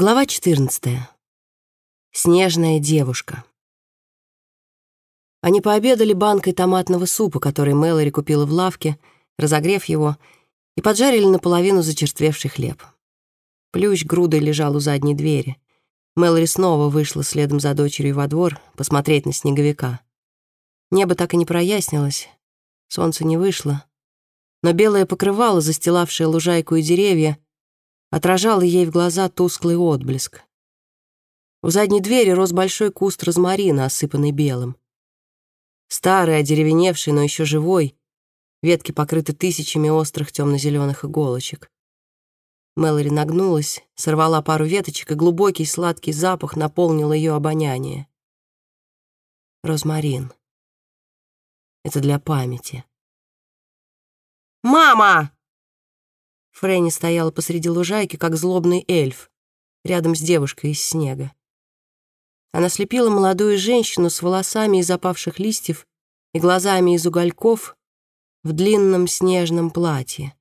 Глава 14. Снежная девушка. Они пообедали банкой томатного супа, который Мэлори купила в лавке, разогрев его, и поджарили наполовину зачерствевший хлеб. Плющ грудой лежал у задней двери. Мэлори снова вышла следом за дочерью во двор посмотреть на снеговика. Небо так и не прояснилось, солнце не вышло, но белое покрывало, застилавшее лужайку и деревья, отражало ей в глаза тусклый отблеск. У задней двери рос большой куст розмарина, осыпанный белым. Старый, одеревеневший, но еще живой, ветки покрыты тысячами острых темно-зеленых иголочек. Мэлори нагнулась, сорвала пару веточек, и глубокий сладкий запах наполнил ее обоняние. Розмарин. Это для памяти. «Мама!» Фрэнни стояла посреди лужайки, как злобный эльф, рядом с девушкой из снега. Она слепила молодую женщину с волосами из опавших листьев и глазами из угольков в длинном снежном платье.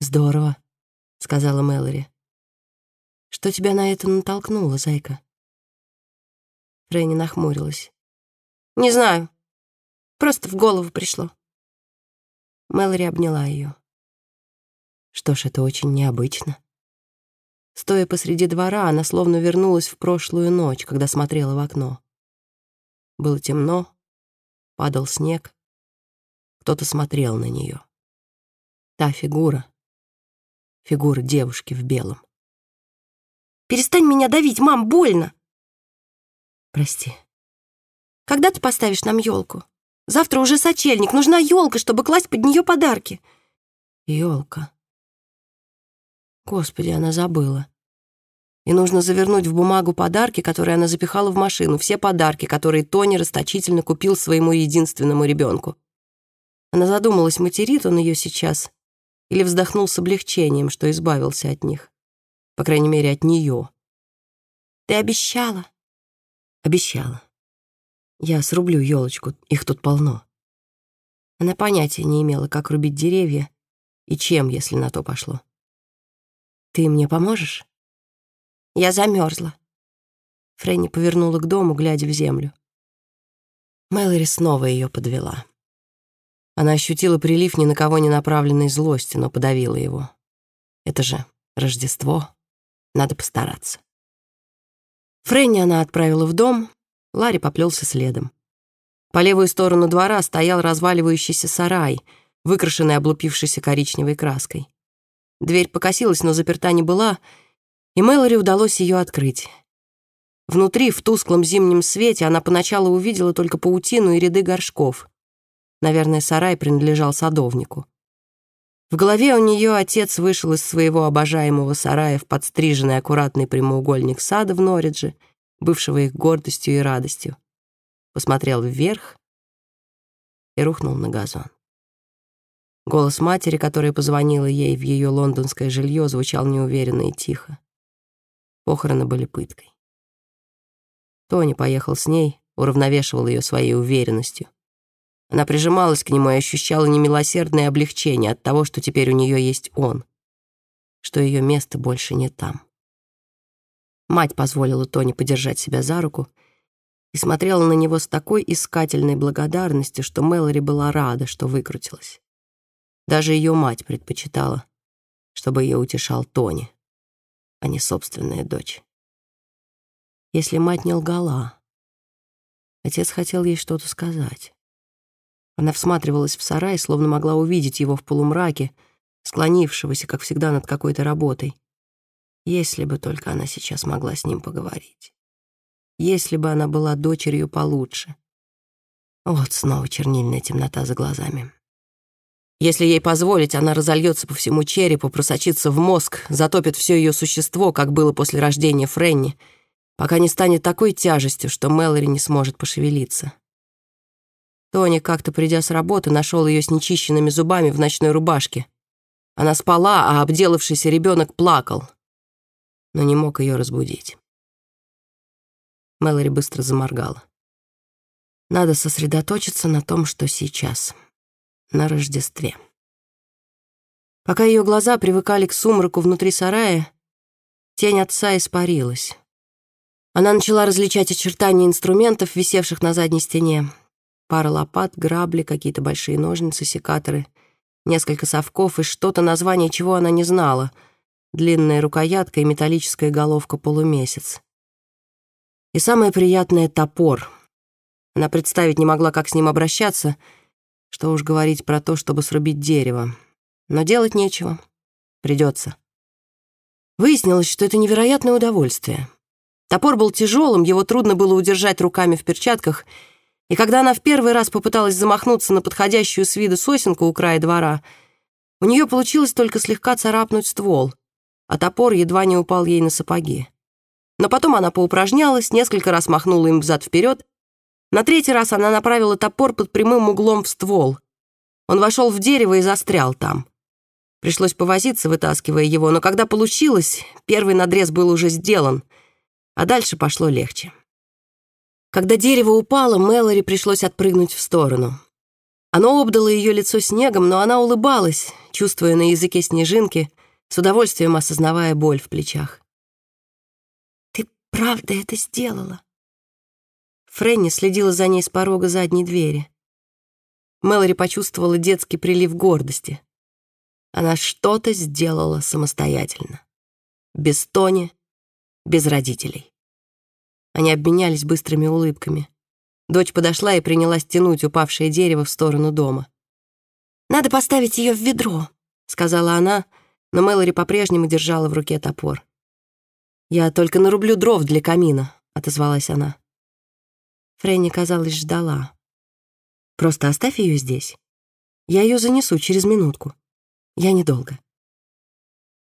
«Здорово», — сказала Мэлори. «Что тебя на это натолкнуло, зайка?» Фрэнни нахмурилась. «Не знаю. Просто в голову пришло». Мэлори обняла ее. Что ж, это очень необычно. Стоя посреди двора, она словно вернулась в прошлую ночь, когда смотрела в окно. Было темно, падал снег. Кто-то смотрел на нее. Та фигура. Фигура девушки в белом. «Перестань меня давить, мам, больно!» «Прости». «Когда ты поставишь нам елку? Завтра уже сочельник, нужна елка, чтобы класть под нее подарки». Елка. Господи, она забыла. И нужно завернуть в бумагу подарки, которые она запихала в машину, все подарки, которые Тони расточительно купил своему единственному ребенку. Она задумалась, материт он ее сейчас или вздохнул с облегчением, что избавился от них. По крайней мере, от нее. «Ты обещала?» «Обещала. Я срублю елочку, их тут полно». Она понятия не имела, как рубить деревья и чем, если на то пошло. «Ты мне поможешь?» «Я замерзла». Фрэнни повернула к дому, глядя в землю. Мэлори снова ее подвела. Она ощутила прилив ни на кого не направленной злости, но подавила его. Это же Рождество. Надо постараться. Фрэнни она отправила в дом, Ларри поплелся следом. По левую сторону двора стоял разваливающийся сарай, выкрашенный облупившейся коричневой краской. Дверь покосилась, но заперта не была, и Мэлори удалось ее открыть. Внутри, в тусклом зимнем свете, она поначалу увидела только паутину и ряды горшков. Наверное, сарай принадлежал садовнику. В голове у нее отец вышел из своего обожаемого сарая в подстриженный аккуратный прямоугольник сада в Норридже, бывшего их гордостью и радостью. Посмотрел вверх и рухнул на газон. Голос матери, которая позвонила ей в ее лондонское жилье, звучал неуверенно и тихо. Похороны были пыткой. Тони поехал с ней, уравновешивал ее своей уверенностью. Она прижималась к нему и ощущала немилосердное облегчение от того, что теперь у нее есть он, что ее место больше не там. Мать позволила Тони подержать себя за руку и смотрела на него с такой искательной благодарностью, что Мэлори была рада, что выкрутилась. Даже ее мать предпочитала, чтобы ее утешал Тони, а не собственная дочь. Если мать не лгала, отец хотел ей что-то сказать. Она всматривалась в сарай, словно могла увидеть его в полумраке, склонившегося, как всегда, над какой-то работой. Если бы только она сейчас могла с ним поговорить. Если бы она была дочерью получше. Вот снова чернильная темнота за глазами. Если ей позволить, она разольется по всему черепу, просочится в мозг, затопит все ее существо, как было после рождения Френни, пока не станет такой тяжестью, что Мэлори не сможет пошевелиться. Тони, как-то придя с работы, нашел ее с нечищенными зубами в ночной рубашке. Она спала, а обделавшийся ребенок плакал, но не мог ее разбудить. Мэлори быстро заморгала. Надо сосредоточиться на том, что сейчас — на Рождестве. Пока ее глаза привыкали к сумраку внутри сарая, Тень отца испарилась. Она начала различать очертания инструментов, висевших на задней стене. Пара лопат, грабли, какие-то большие ножницы, секаторы, несколько совков и что-то, название чего она не знала. Длинная рукоятка и металлическая головка полумесяц. И самое приятное — топор. Она представить не могла, как с ним обращаться, что уж говорить про то, чтобы срубить дерево. Но делать нечего. Придется. Выяснилось, что это невероятное удовольствие. Топор был тяжелым, его трудно было удержать руками в перчатках, и когда она в первый раз попыталась замахнуться на подходящую с виду сосенку у края двора, у нее получилось только слегка царапнуть ствол, а топор едва не упал ей на сапоги. Но потом она поупражнялась, несколько раз махнула им взад-вперед. На третий раз она направила топор под прямым углом в ствол. Он вошел в дерево и застрял там. Пришлось повозиться, вытаскивая его, но когда получилось, первый надрез был уже сделан — а дальше пошло легче. Когда дерево упало, Мэлори пришлось отпрыгнуть в сторону. Оно обдало ее лицо снегом, но она улыбалась, чувствуя на языке снежинки, с удовольствием осознавая боль в плечах. «Ты правда это сделала?» Фрэнни следила за ней с порога задней двери. Мэлори почувствовала детский прилив гордости. Она что-то сделала самостоятельно. Без Тони, без родителей. Они обменялись быстрыми улыбками. Дочь подошла и принялась тянуть упавшее дерево в сторону дома. «Надо поставить ее в ведро», — сказала она, но Мэлори по-прежнему держала в руке топор. «Я только нарублю дров для камина», — отозвалась она. Фрэнни, казалось, ждала. «Просто оставь ее здесь. Я ее занесу через минутку. Я недолго».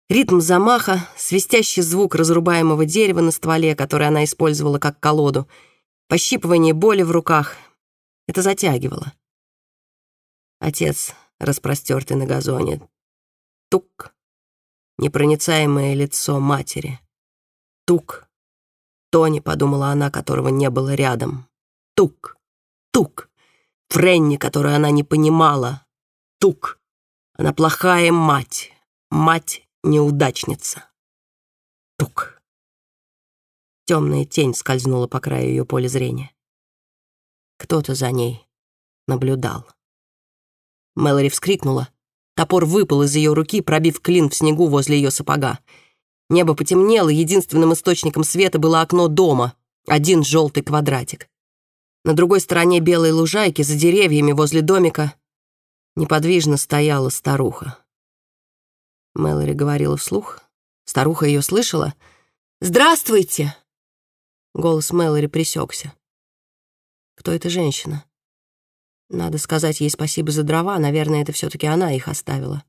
Ритм замаха, свистящий звук разрубаемого дерева на стволе, который она использовала как колоду, пощипывание боли в руках — это затягивало. Отец, распростертый на газоне. Тук. Непроницаемое лицо матери. Тук. Тони, подумала она, которого не было рядом. Тук. Тук. Френни, которую она не понимала. Тук. Она плохая мать. Мать неудачница. Тук. Темная тень скользнула по краю ее поля зрения. Кто-то за ней наблюдал. Мэлори вскрикнула. Топор выпал из ее руки, пробив клин в снегу возле ее сапога. Небо потемнело, единственным источником света было окно дома, один желтый квадратик. На другой стороне белой лужайки, за деревьями возле домика, неподвижно стояла старуха. Мэлори говорила вслух. Старуха ее слышала. «Здравствуйте!» Голос Мэлори присекся. Кто эта женщина? Надо сказать ей спасибо за дрова, наверное, это все таки она их оставила.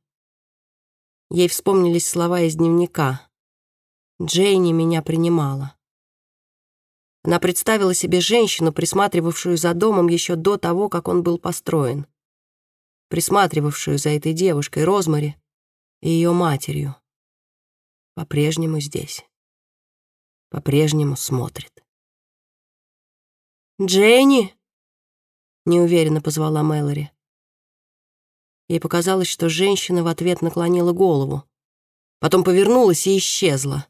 Ей вспомнились слова из дневника. «Джейни меня принимала». Она представила себе женщину, присматривавшую за домом еще до того, как он был построен. Присматривавшую за этой девушкой, Розмари, и ее матерью. По-прежнему здесь. По-прежнему смотрит. «Дженни!» — неуверенно позвала Мэлори. Ей показалось, что женщина в ответ наклонила голову. Потом повернулась и исчезла.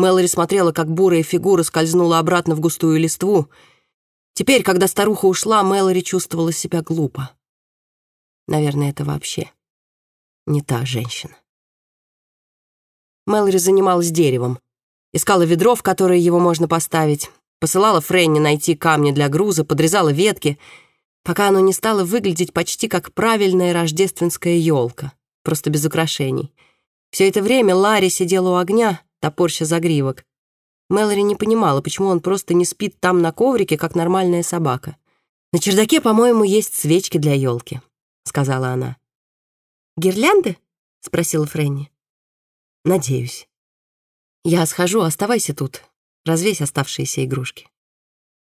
Мэлори смотрела, как бурая фигура скользнула обратно в густую листву. Теперь, когда старуха ушла, Мэлори чувствовала себя глупо. Наверное, это вообще не та женщина. Мэлори занималась деревом. Искала ведро, в которое его можно поставить, посылала Фрэнни найти камни для груза, подрезала ветки, пока оно не стало выглядеть почти как правильная рождественская елка, просто без украшений. Все это время Ларри сидела у огня, топорща загривок. Мэлори не понимала, почему он просто не спит там на коврике, как нормальная собака. «На чердаке, по-моему, есть свечки для елки», — сказала она. «Гирлянды?» — спросила Фрэнни. «Надеюсь. Я схожу, оставайся тут. Развесь оставшиеся игрушки».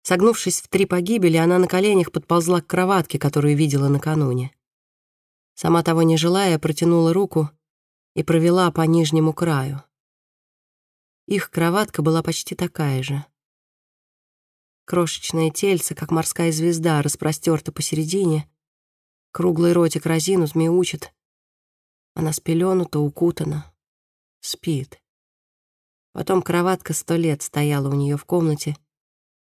Согнувшись в три погибели, она на коленях подползла к кроватке, которую видела накануне. Сама того не желая, протянула руку и провела по нижнему краю. Их кроватка была почти такая же. Крошечное тельце, как морская звезда, распростерто посередине, круглый ротик разинут, мяучит, она спеленута, укутана, спит. Потом кроватка сто лет стояла у нее в комнате,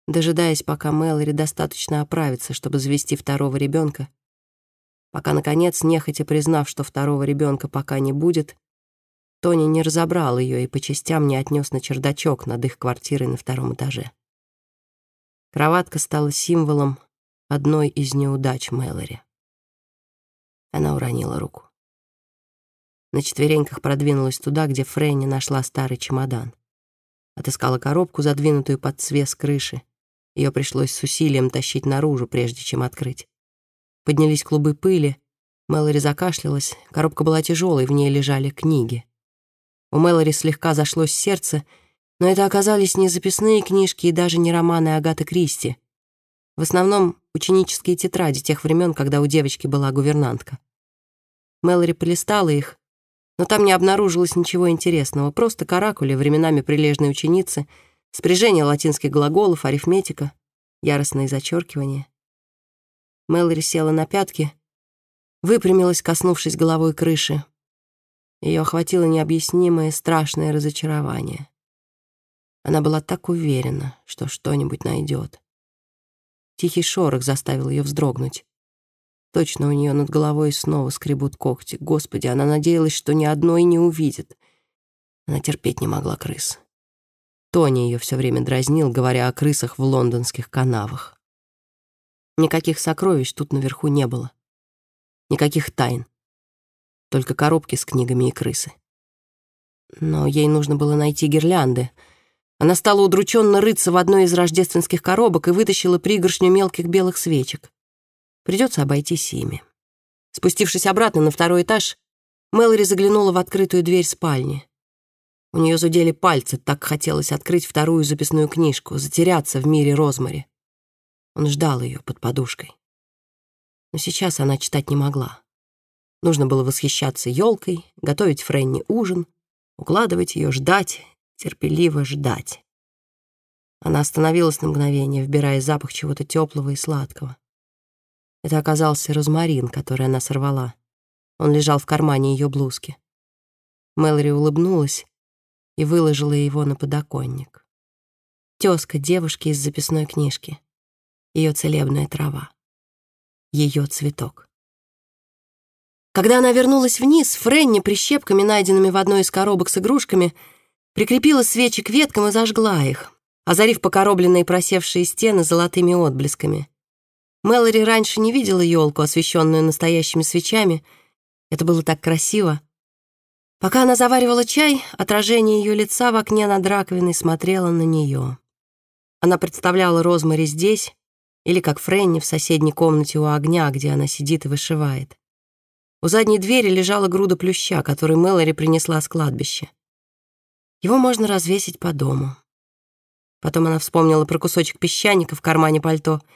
дожидаясь, пока Мэлори достаточно оправится, чтобы завести второго ребенка, пока, наконец, нехотя признав, что второго ребенка пока не будет, Тони не разобрал ее и по частям не отнес на чердачок над их квартирой на втором этаже. Кроватка стала символом одной из неудач Мэлори. Она уронила руку. На четвереньках продвинулась туда, где Фрэнни нашла старый чемодан. Отыскала коробку, задвинутую под свес крыши. Ее пришлось с усилием тащить наружу, прежде чем открыть. Поднялись клубы пыли. Мэлори закашлялась. Коробка была тяжелой, в ней лежали книги. У Мэлори слегка зашлось сердце, но это оказались не записные книжки и даже не романы Агаты Кристи. В основном ученические тетради тех времен, когда у девочки была гувернантка. Мэлори полистала их, но там не обнаружилось ничего интересного, просто каракули, временами прилежной ученицы, спряжение латинских глаголов, арифметика, яростные зачеркивания. Мэлори села на пятки, выпрямилась, коснувшись головой крыши. Ее охватило необъяснимое страшное разочарование. Она была так уверена, что что-нибудь найдет. Тихий шорох заставил ее вздрогнуть. Точно у нее над головой снова скребут когти. Господи, она надеялась, что ни одной не увидит. Она терпеть не могла крыс. Тони ее все время дразнил, говоря о крысах в лондонских канавах. Никаких сокровищ тут наверху не было. Никаких тайн. Только коробки с книгами и крысы. Но ей нужно было найти гирлянды. Она стала удрученно рыться в одной из рождественских коробок и вытащила пригоршню мелких белых свечек. Придется обойтись ими. Спустившись обратно на второй этаж, Мэлори заглянула в открытую дверь спальни. У нее зудели пальцы, так хотелось открыть вторую записную книжку, затеряться в мире Розмари. Он ждал ее под подушкой. Но сейчас она читать не могла. Нужно было восхищаться елкой, готовить Фрэнни ужин, укладывать ее, ждать, терпеливо ждать. Она остановилась на мгновение, вбирая запах чего-то теплого и сладкого. Это оказался розмарин, который она сорвала. Он лежал в кармане ее блузки. Мэлори улыбнулась и выложила его на подоконник. Тезка девушки из записной книжки. Ее целебная трава. Ее цветок. Когда она вернулась вниз, Фрэнни прищепками, найденными в одной из коробок с игрушками, прикрепила свечи к веткам и зажгла их, озарив покоробленные просевшие стены золотыми отблесками. Мэлори раньше не видела елку, освещенную настоящими свечами. Это было так красиво. Пока она заваривала чай, отражение ее лица в окне над раковиной смотрело на нее. Она представляла Розмари здесь, или как Фрэнни в соседней комнате у огня, где она сидит и вышивает. У задней двери лежала груда плюща, который Мэлори принесла с кладбища. Его можно развесить по дому. Потом она вспомнила про кусочек песчаника в кармане пальто —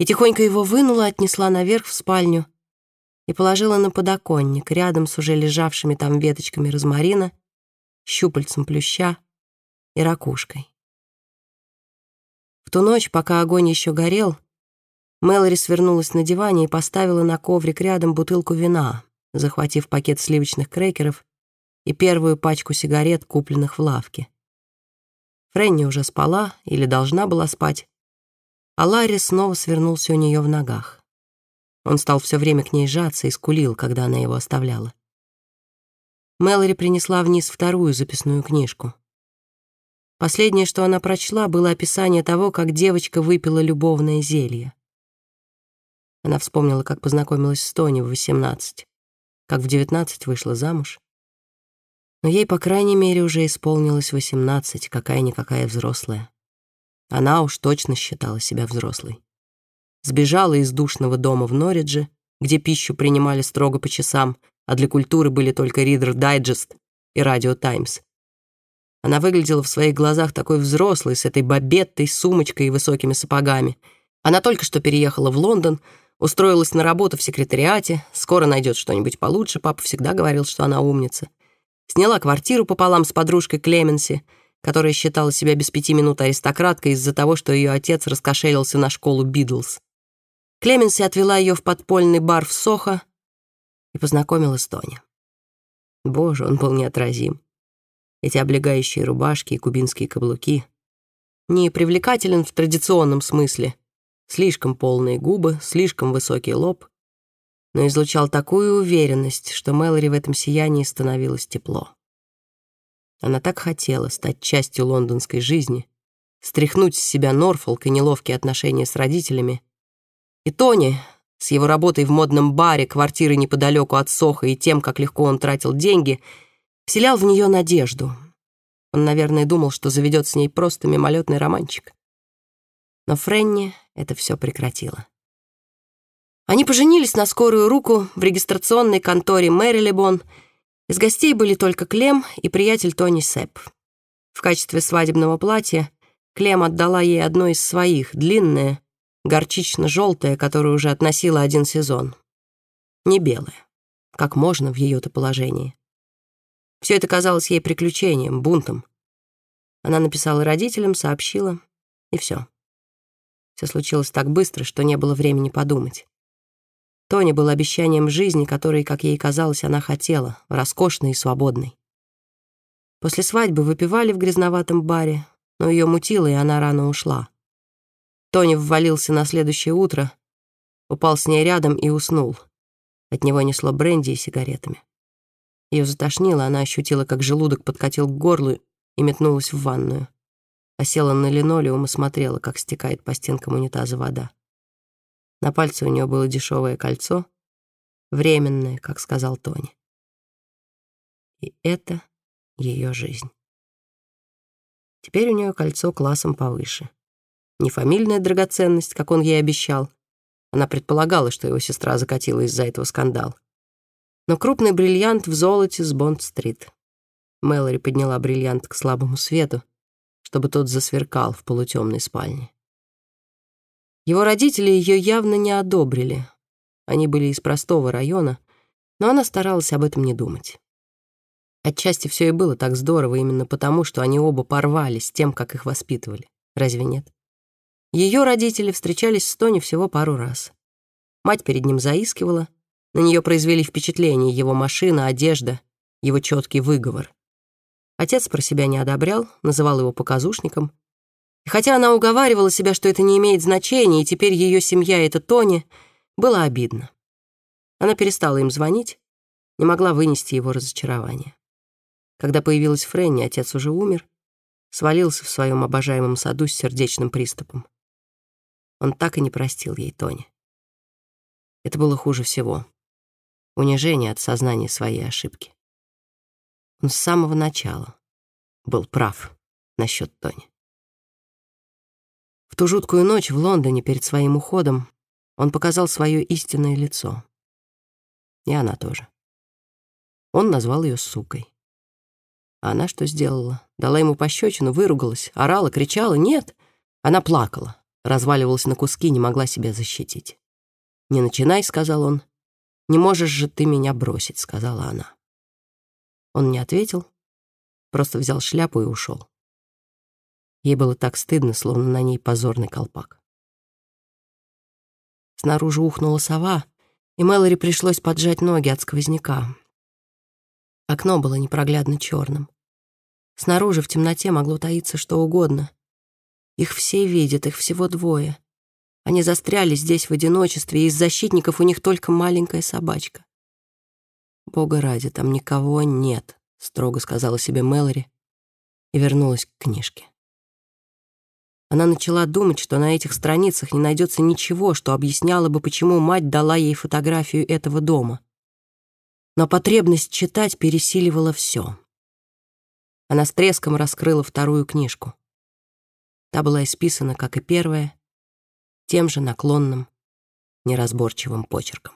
и тихонько его вынула, отнесла наверх в спальню и положила на подоконник рядом с уже лежавшими там веточками розмарина, щупальцем плюща и ракушкой. В ту ночь, пока огонь еще горел, Мэлори свернулась на диване и поставила на коврик рядом бутылку вина, захватив пакет сливочных крекеров и первую пачку сигарет, купленных в лавке. Фрэнни уже спала или должна была спать, а Ларри снова свернулся у нее в ногах. Он стал все время к ней жаться и скулил, когда она его оставляла. Мэлори принесла вниз вторую записную книжку. Последнее, что она прочла, было описание того, как девочка выпила любовное зелье. Она вспомнила, как познакомилась с Тони в 18, как в 19 вышла замуж. Но ей, по крайней мере, уже исполнилось 18, какая-никакая взрослая. Она уж точно считала себя взрослой. Сбежала из душного дома в Норридже, где пищу принимали строго по часам, а для культуры были только Reader Digest и Radio Times. Она выглядела в своих глазах такой взрослой, с этой бабеттой, сумочкой и высокими сапогами. Она только что переехала в Лондон, устроилась на работу в секретариате, скоро найдет что-нибудь получше, папа всегда говорил, что она умница. Сняла квартиру пополам с подружкой Клеменси — которая считала себя без пяти минут аристократкой из-за того, что ее отец раскошелился на школу Бидлз. Клеменси отвела ее в подпольный бар в Сохо и познакомила с Тони. Боже, он был неотразим. эти облегающие рубашки и кубинские каблуки. Не привлекателен в традиционном смысле. Слишком полные губы, слишком высокий лоб. Но излучал такую уверенность, что Мэлори в этом сиянии становилось тепло. Она так хотела стать частью лондонской жизни, стряхнуть с себя Норфолк и неловкие отношения с родителями. И Тони, с его работой в модном баре, квартирой неподалеку от Соха и тем, как легко он тратил деньги, вселял в нее надежду. Он, наверное, думал, что заведет с ней просто мимолетный романчик. Но Френни это все прекратило. Они поженились на скорую руку в регистрационной конторе Мэрилебон. Из гостей были только Клем и приятель Тони Сэп. В качестве свадебного платья Клем отдала ей одно из своих, длинное, горчично-желтое, которое уже относила один сезон. Не белое, как можно в ее-то положении. Все это казалось ей приключением, бунтом. Она написала родителям, сообщила, и все. Все случилось так быстро, что не было времени подумать. Тони был обещанием жизни, которой, как ей казалось, она хотела, роскошной и свободной. После свадьбы выпивали в грязноватом баре, но ее мутило, и она рано ушла. Тони ввалился на следующее утро, упал с ней рядом и уснул. От него несло бренди и сигаретами. Ее затошнило, она ощутила, как желудок подкатил к горлу и метнулась в ванную. А села на линолеум и смотрела, как стекает по стенкам унитаза вода. На пальце у нее было дешевое кольцо, временное, как сказал Тони. И это ее жизнь. Теперь у нее кольцо классом повыше. Не фамильная драгоценность, как он ей обещал. Она предполагала, что его сестра закатила из-за этого скандал. Но крупный бриллиант в золоте с Бонд-стрит. Мэлори подняла бриллиант к слабому свету, чтобы тот засверкал в полутемной спальне. Его родители ее явно не одобрили. Они были из простого района, но она старалась об этом не думать. Отчасти все и было так здорово именно потому, что они оба порвались с тем, как их воспитывали. Разве нет? Ее родители встречались с Тони всего пару раз. Мать перед ним заискивала, на нее произвели впечатление его машина, одежда, его четкий выговор. Отец про себя не одобрял, называл его показушником. И хотя она уговаривала себя, что это не имеет значения, и теперь ее семья — это Тони, было обидно. Она перестала им звонить, не могла вынести его разочарование. Когда появилась Фрэнни, отец уже умер, свалился в своем обожаемом саду с сердечным приступом. Он так и не простил ей Тони. Это было хуже всего. Унижение от сознания своей ошибки. Он с самого начала был прав насчет Тони. В ту жуткую ночь в Лондоне перед своим уходом он показал свое истинное лицо. И она тоже. Он назвал ее сукой. А она что сделала? Дала ему пощечину, выругалась, орала, кричала? Нет. Она плакала, разваливалась на куски, не могла себя защитить. «Не начинай», — сказал он. «Не можешь же ты меня бросить», — сказала она. Он не ответил, просто взял шляпу и ушел. Ей было так стыдно, словно на ней позорный колпак. Снаружи ухнула сова, и Мэлори пришлось поджать ноги от сквозняка. Окно было непроглядно черным. Снаружи в темноте могло таиться что угодно. Их все видят, их всего двое. Они застряли здесь в одиночестве, и из защитников у них только маленькая собачка. «Бога ради, там никого нет», — строго сказала себе Мэлори и вернулась к книжке. Она начала думать, что на этих страницах не найдется ничего, что объясняло бы, почему мать дала ей фотографию этого дома но потребность читать пересиливала все. Она с треском раскрыла вторую книжку. Та была исписана, как и первая, тем же наклонным, неразборчивым почерком.